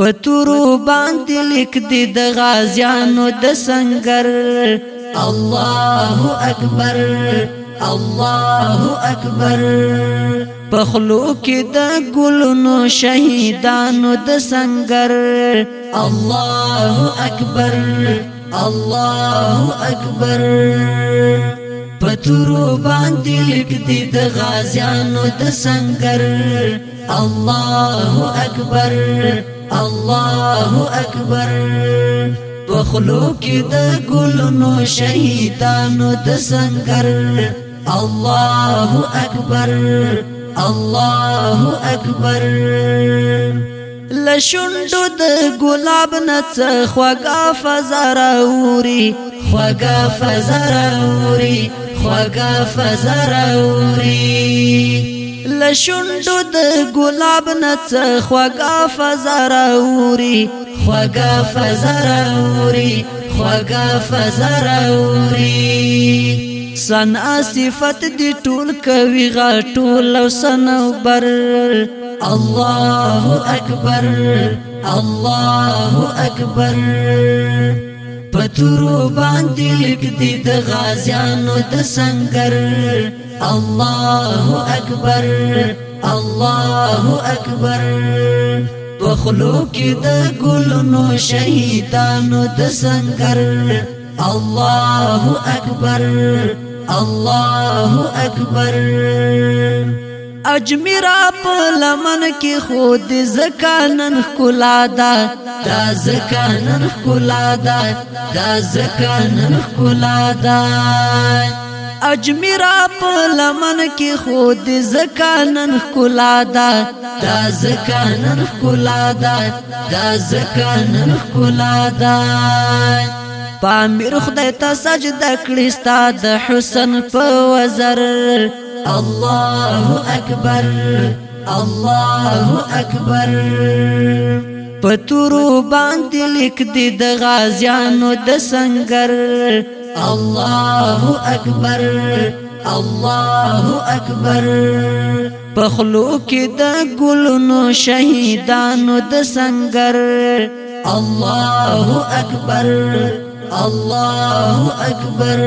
پتورو باندې لیک دي د غازیانو د سنگر الله اکبر الله اکبر پخلو کې د ګلونو شهیدانو د سنگر الله اکبر الله اکبر پتورو باندې لیک دي د غازیانو د سنگر الله اکبر الله اکبر بخلو کې د ګلونو شهیدانو د سنگر الله اکبر الله اکبر لشوندو د ګلاب نڅ خوګه فزراوري خوګه فزراوري خوګه فزراوري لشوندو د ګلاب نڅ خوګه فزراوري خوګه فزراوري خوګه فزراوري سنا صفت دی ټول کوي غټول او سنوبر الله اکبر الله اکبر پتورو باندې لیک دي د غازیانو د سنگر الله اکبر الله اکبر پخلو کې د ګلونو شهیدانو د سنگر الله اکبر الله اکبر اجمیر په لمن کې خود زکانن خلا دا دا زکانن خلا دا دا زکانن خلا دا اجمیر په لمن کې خود زکانن خلا دا دا زکانن خلا دا دا زکانن خلا دا پامیر خدای ته سجده کړی ستا د حسن په وزر الله اكبر الله اكبر پتورو باندې لیک دي د غازیانو د سنگر الله اکبر الله اکبر پخلو کې د ګلونو شهیدانو د سنگر الله اکبر الله اکبر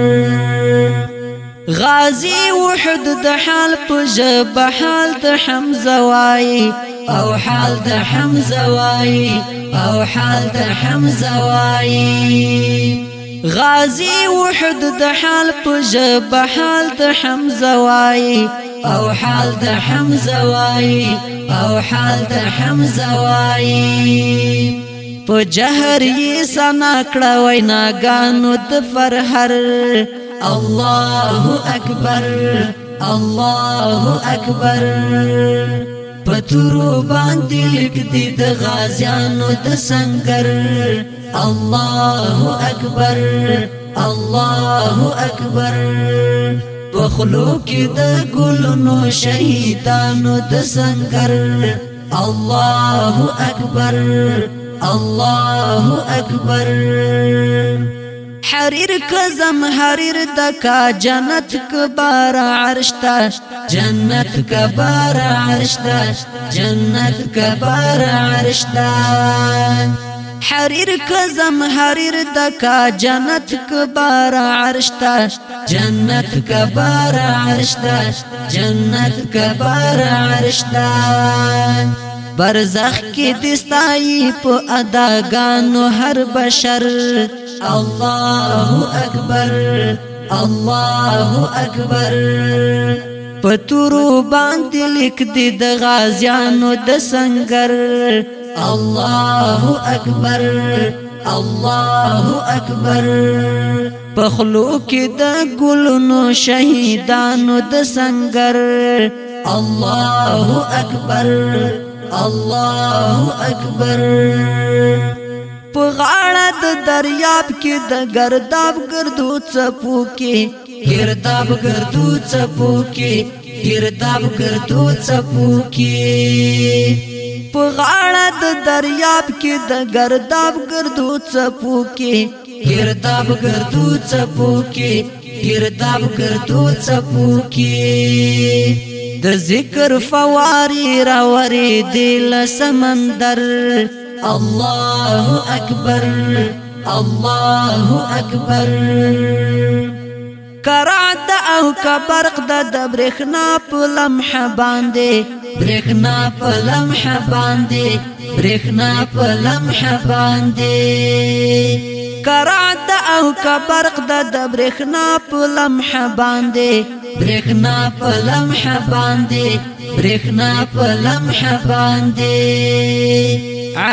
غازی وحد د حال په جب حال د حمزه وای او حال د حمزه وای او حال د حمزه وای غازی وحد د حال په جب حال د حمزه وای او حال د حمزه وای او حال د حمزه وای په جهر یې سنا کړه وای ناګانو د فرهر الله اکبر الله اکبر پتورو باندې لیک دي د غازیانو د سنگر الله اکبر الله اکبر پخلو کې د ګلونو شهیدانو د سنگر الله اکبر الله اکبر حریر کزم حریر دکا جنت کبار عرش تا جنت کبار عرش تا جنت کبار عرش تا حریر کزم حریر دکا جنت کبار عرش تا جنت کبار عرش تا جنت کبار عرش تا برزخ کې دستای په اداګانو هر بشر الله اکبر الله اکبر پتورو باندې لیک دي د غازیانو د سنگر الله اکبر الله اکبر پخلو کې د ګلونو شهیدانو د سنگر الله اکبر الله اکبر په غاړه د دریاب کې د گرداب ګردو چپو کې گرداب ګردو چپو کې گرداب ګردو چپو کې په غاړه د دریاب کې د گرداب ګردو چپو کې گرداب ګردو چپو کې گرداب ګردو چپو کې د ذکر فواری را وری دل سمندر الله اکبر الله اکبر کرات او کبرق د برخنا په لمحه باندې برخنا په لمحه باندې برخنا په لمحه باندې کرات او کبرق د برخنا په لمحه باندې برېښنا په لمحه باندې برېښنا په لمحه باندې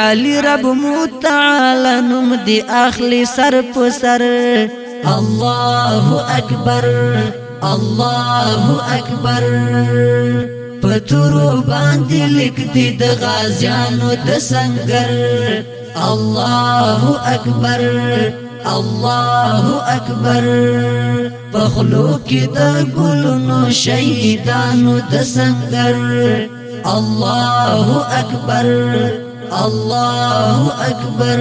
علي رب متعال نوم دی اخلي سر په سر الله اکبر الله اکبر پتورو باندې لیک دي د غازیانو د سنگر الله اکبر الله اکبر پخلو کې د ګلونو شهیدانو د سنگر الله اکبر الله اکبر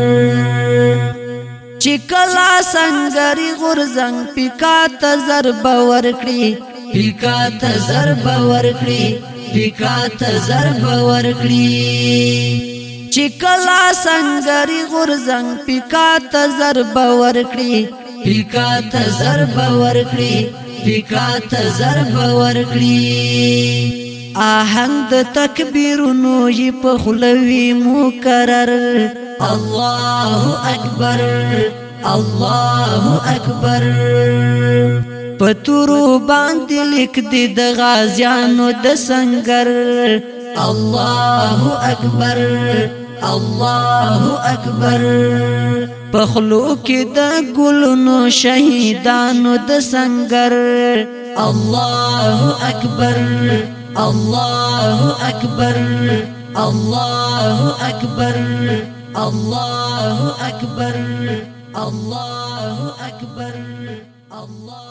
چکلا سنگری غرزنګ پکا ته ضرب ورکړي پکا ته ضرب ورکړي پکا ته ضرب ورکړي چې کلا سنگري غرزنګ پکا ته ضرب ورکړي پکا ته ضرب ورکړي پکا ته ضرب ورکړي آهنگ د تکبیرونو یې په خلوي مقرر الله اکبر الله اکبر پتورو باندې لیک دي د غازیانو د سنگر الله اكبر الله اكبر پخلو کې د ګلونو شهیدانو د سنگر الله اکبر الله اکبر الله اکبر الله اکبر الله اکبر الله